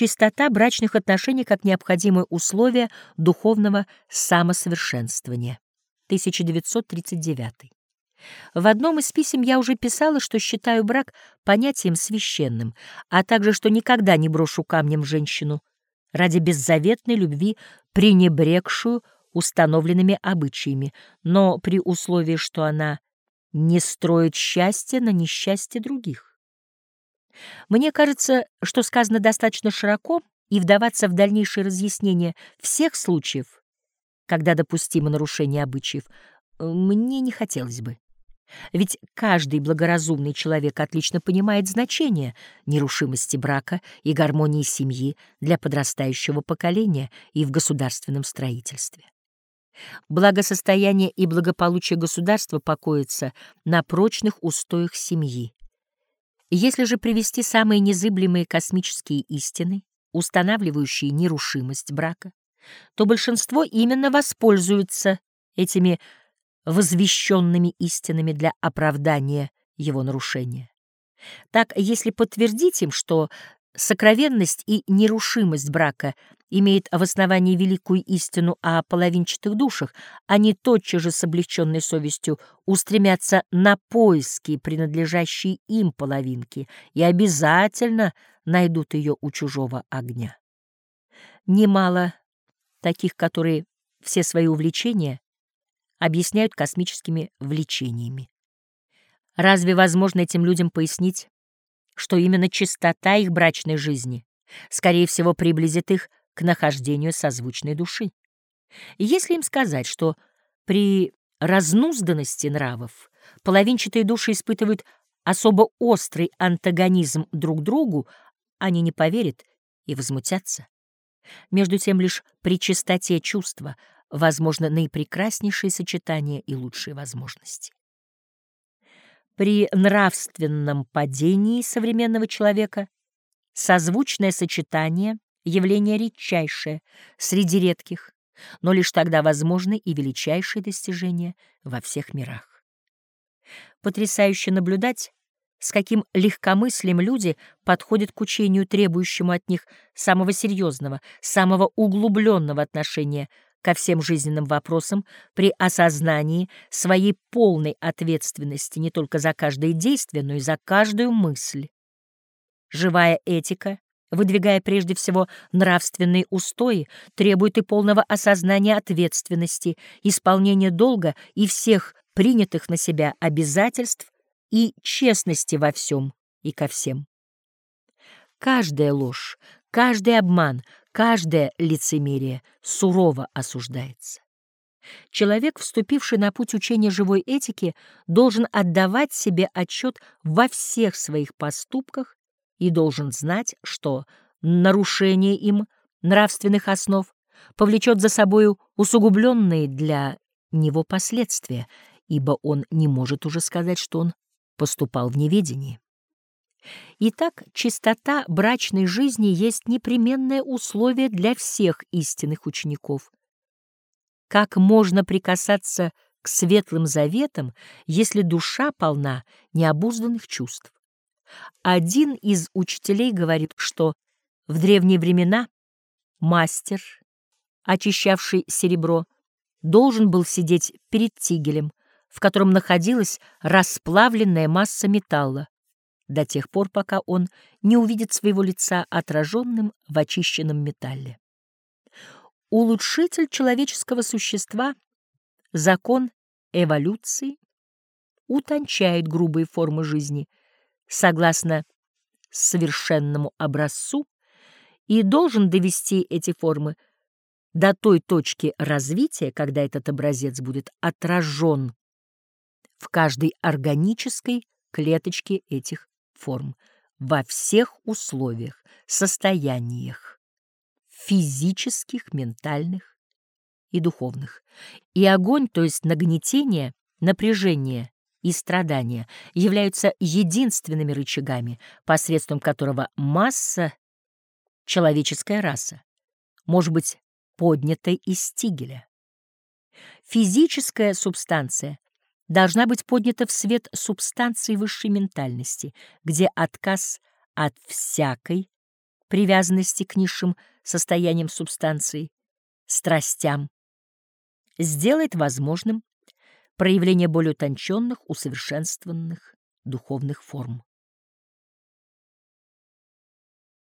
чистота брачных отношений как необходимое условие духовного самосовершенствования. 1939. В одном из писем я уже писала, что считаю брак понятием священным, а также что никогда не брошу камнем женщину ради беззаветной любви, пренебрегшую установленными обычаями, но при условии, что она не строит счастье на несчастье других. Мне кажется, что сказано достаточно широко, и вдаваться в дальнейшее разъяснение всех случаев, когда допустимо нарушение обычаев, мне не хотелось бы. Ведь каждый благоразумный человек отлично понимает значение нерушимости брака и гармонии семьи для подрастающего поколения и в государственном строительстве. Благосостояние и благополучие государства покоятся на прочных устоях семьи. Если же привести самые незыблемые космические истины, устанавливающие нерушимость брака, то большинство именно воспользуются этими возвещенными истинами для оправдания его нарушения. Так, если подтвердить им, что сокровенность и нерушимость брака имеет в основании великую истину о половинчатых душах, они тотчас же с облегченной совестью устремятся на поиски принадлежащей им половинки и обязательно найдут ее у чужого огня. Немало таких, которые все свои увлечения объясняют космическими влечениями. Разве возможно этим людям пояснить, что именно чистота их брачной жизни, скорее всего, приблизит их к нахождению созвучной души? Если им сказать, что при разнузданности нравов половинчатые души испытывают особо острый антагонизм друг другу, они не поверят и возмутятся. Между тем лишь при чистоте чувства возможно наипрекраснейшие сочетания и лучшие возможности. При нравственном падении современного человека созвучное сочетание — явление редчайшее среди редких, но лишь тогда возможны и величайшие достижения во всех мирах. Потрясающе наблюдать, с каким легкомыслием люди подходят к учению, требующему от них самого серьезного, самого углубленного отношения ко всем жизненным вопросам при осознании своей полной ответственности не только за каждое действие, но и за каждую мысль. Живая этика, выдвигая прежде всего нравственные устои, требует и полного осознания ответственности, исполнения долга и всех принятых на себя обязательств и честности во всем и ко всем. Каждая ложь, каждый обман, каждое лицемерие сурово осуждается. Человек, вступивший на путь учения живой этики, должен отдавать себе отчет во всех своих поступках и должен знать, что нарушение им нравственных основ повлечет за собою усугубленные для него последствия, ибо он не может уже сказать, что он поступал в неведении. Итак, чистота брачной жизни есть непременное условие для всех истинных учеников. Как можно прикасаться к светлым заветам, если душа полна необузданных чувств? Один из учителей говорит, что в древние времена мастер, очищавший серебро, должен был сидеть перед тигелем, в котором находилась расплавленная масса металла, до тех пор, пока он не увидит своего лица отраженным в очищенном металле. Улучшитель человеческого существа, закон эволюции, утончает грубые формы жизни согласно совершенному образцу и должен довести эти формы до той точки развития, когда этот образец будет отражен в каждой органической клеточке этих форм во всех условиях, состояниях, физических, ментальных и духовных. И огонь, то есть нагнетение, напряжение и страдания, являются единственными рычагами, посредством которого масса, человеческая раса, может быть поднята из стигеля. Физическая субстанция должна быть поднята в свет субстанции высшей ментальности, где отказ от всякой привязанности к низшим состояниям субстанции, страстям, сделает возможным проявление более утонченных, усовершенствованных духовных форм.